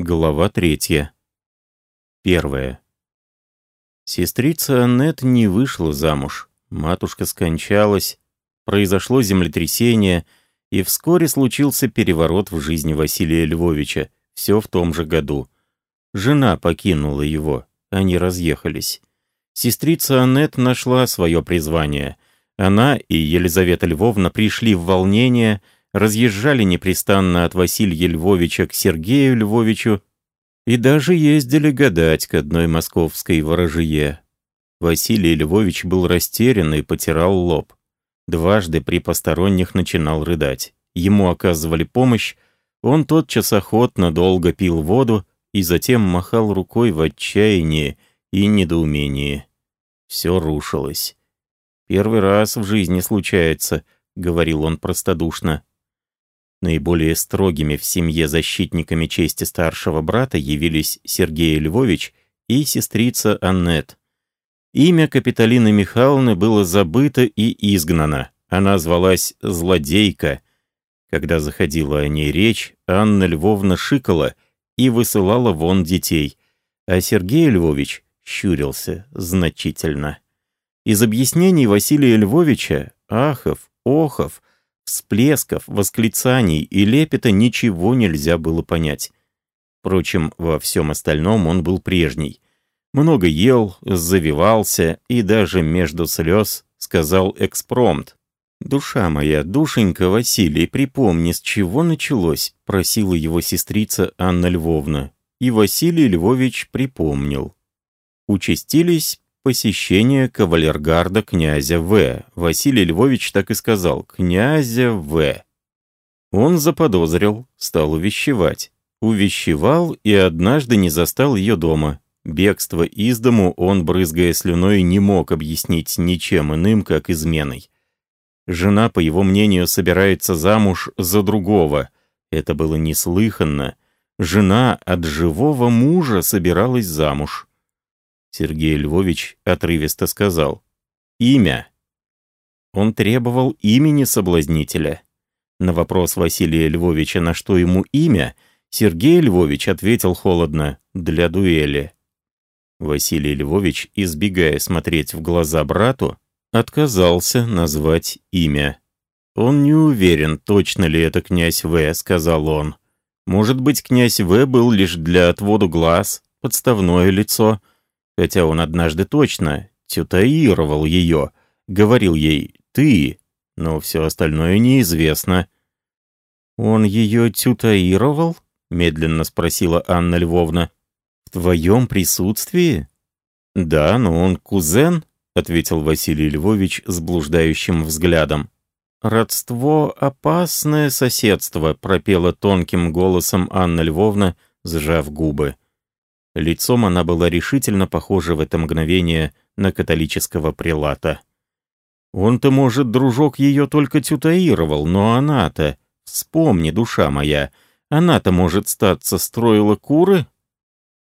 Глава третья. Первая. Сестрица Аннет не вышла замуж. Матушка скончалась, произошло землетрясение, и вскоре случился переворот в жизни Василия Львовича, все в том же году. Жена покинула его, они разъехались. Сестрица Аннет нашла свое призвание. Она и Елизавета Львовна пришли в волнение — разъезжали непрестанно от Василия Львовича к Сергею Львовичу и даже ездили гадать к одной московской ворожье. Василий Львович был растерян и потирал лоб. Дважды при посторонних начинал рыдать. Ему оказывали помощь, он тотчас охотно долго пил воду и затем махал рукой в отчаянии и недоумении. Все рушилось. «Первый раз в жизни случается», — говорил он простодушно. Наиболее строгими в семье защитниками чести старшего брата явились Сергей Львович и сестрица Аннет. Имя Капитолины Михайловны было забыто и изгнано. Она звалась «Злодейка». Когда заходила о ней речь, Анна Львовна шикала и высылала вон детей, а Сергей Львович щурился значительно. Из объяснений Василия Львовича, ахов, охов, всплесков, восклицаний и лепета ничего нельзя было понять. Впрочем, во всем остальном он был прежний. Много ел, завивался и даже между слез сказал экспромт. «Душа моя, душенька Василий, припомни, с чего началось?» — просила его сестрица Анна Львовна. И Василий Львович припомнил. Участились посещение кавалергарда князя В. Василий Львович так и сказал «князя В». Он заподозрил, стал увещевать. Увещевал и однажды не застал ее дома. Бегство из дому он, брызгая слюной, не мог объяснить ничем иным, как изменой. Жена, по его мнению, собирается замуж за другого. Это было неслыханно. Жена от живого мужа собиралась замуж. Сергей Львович отрывисто сказал. «Имя». Он требовал имени соблазнителя. На вопрос Василия Львовича, на что ему имя, Сергей Львович ответил холодно «для дуэли». Василий Львович, избегая смотреть в глаза брату, отказался назвать имя. «Он не уверен, точно ли это князь В», — сказал он. «Может быть, князь В был лишь для отводу глаз, подставное лицо, хотя он однажды точно тютаировал ее, говорил ей «ты», но все остальное неизвестно. «Он ее тютаировал?» — медленно спросила Анна Львовна. «В твоем присутствии?» «Да, но он кузен», — ответил Василий Львович с блуждающим взглядом. «Родство — опасное соседство», — пропела тонким голосом Анна Львовна, сжав губы. Лицом она была решительно похожа в это мгновение на католического прелата. Он-то, может, дружок ее только тютаировал, но она-то, вспомни, душа моя, она-то, может, статься, строила куры?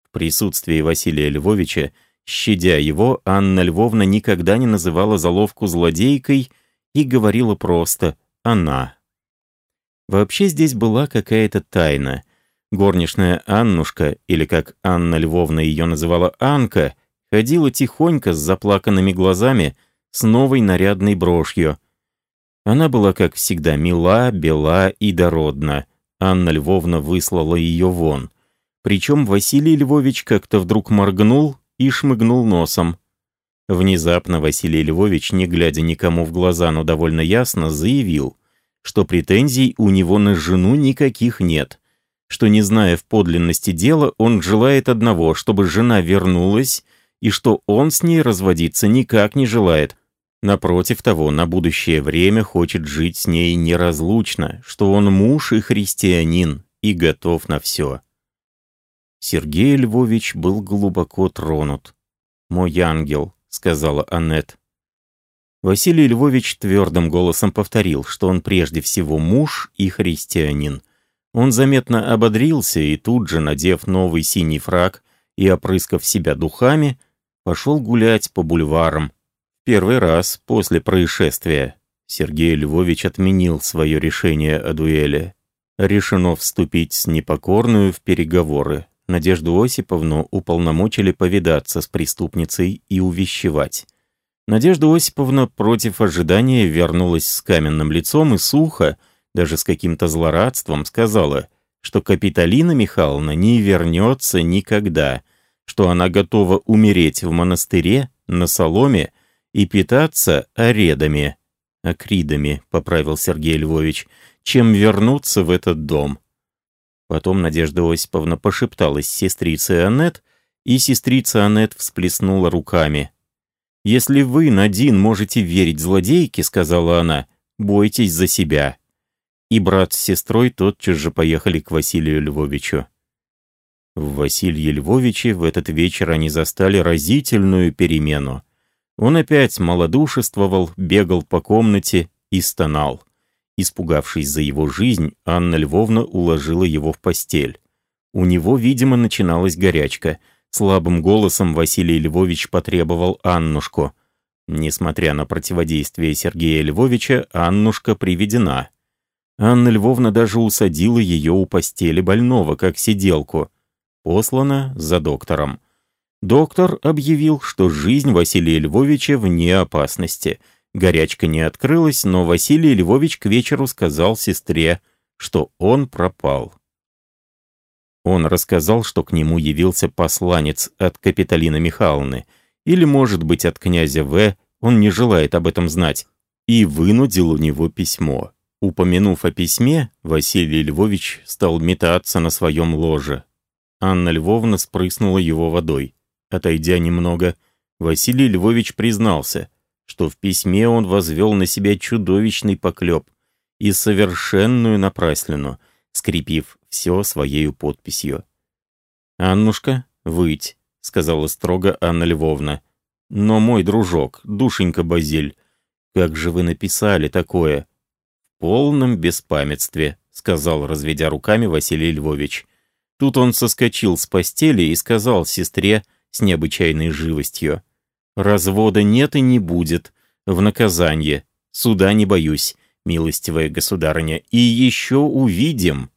В присутствии Василия Львовича, щадя его, Анна Львовна никогда не называла заловку злодейкой и говорила просто «она». Вообще здесь была какая-то тайна — Горничная Аннушка, или как Анна Львовна ее называла Анка, ходила тихонько с заплаканными глазами, с новой нарядной брошью. Она была, как всегда, мила, бела и дородна. Анна Львовна выслала ее вон. Причем Василий Львович как-то вдруг моргнул и шмыгнул носом. Внезапно Василий Львович, не глядя никому в глаза, но довольно ясно, заявил, что претензий у него на жену никаких нет что, не зная в подлинности дела, он желает одного, чтобы жена вернулась, и что он с ней разводиться никак не желает. Напротив того, на будущее время хочет жить с ней неразлучно, что он муж и христианин, и готов на все. Сергей Львович был глубоко тронут. «Мой ангел», — сказала Аннет. Василий Львович твердым голосом повторил, что он прежде всего муж и христианин, он заметно ободрился и тут же, надев новый синий фраг и опрыскав себя духами, пошел гулять по бульварам. Первый раз после происшествия Сергей Львович отменил свое решение о дуэли. решено вступить с непокорную в переговоры. Надежду Осиповну уполномочили повидаться с преступницей и увещевать. Надежда Осиповна против ожидания вернулась с каменным лицом и сухо, даже с каким-то злорадством, сказала, что Капитолина Михайловна не вернется никогда, что она готова умереть в монастыре, на соломе и питаться оредами, акридами, поправил Сергей Львович, чем вернуться в этот дом. Потом Надежда Осиповна пошепталась с сестрицей Аннет, и сестрица Аннет всплеснула руками. «Если вы, Надин, можете верить злодейке, — сказала она, — бойтесь за себя». И брат с сестрой тотчас же поехали к Василию Львовичу. В Василии Львовиче в этот вечер они застали разительную перемену. Он опять малодушествовал, бегал по комнате и стонал. Испугавшись за его жизнь, Анна Львовна уложила его в постель. У него, видимо, начиналась горячка — Слабым голосом Василий Львович потребовал Аннушку. Несмотря на противодействие Сергея Львовича, Аннушка приведена. Анна Львовна даже усадила ее у постели больного, как сиделку. Послана за доктором. Доктор объявил, что жизнь Василия Львовича вне опасности. Горячка не открылась, но Василий Львович к вечеру сказал сестре, что он пропал. Он рассказал, что к нему явился посланец от Капитолины Михайловны, или, может быть, от князя В., он не желает об этом знать, и вынудил у него письмо. Упомянув о письме, Василий Львович стал метаться на своем ложе. Анна Львовна спрыснула его водой. Отойдя немного, Василий Львович признался, что в письме он возвел на себя чудовищный поклеп и совершенную напраслину, скрепив все своею подписью. «Аннушка, выть», — сказала строго Анна Львовна. «Но мой дружок, душенька Базиль, как же вы написали такое?» «В полном беспамятстве», — сказал, разведя руками Василий Львович. Тут он соскочил с постели и сказал сестре с необычайной живостью. «Развода нет и не будет. В наказание. Суда не боюсь, милостивая государыня. И еще увидим».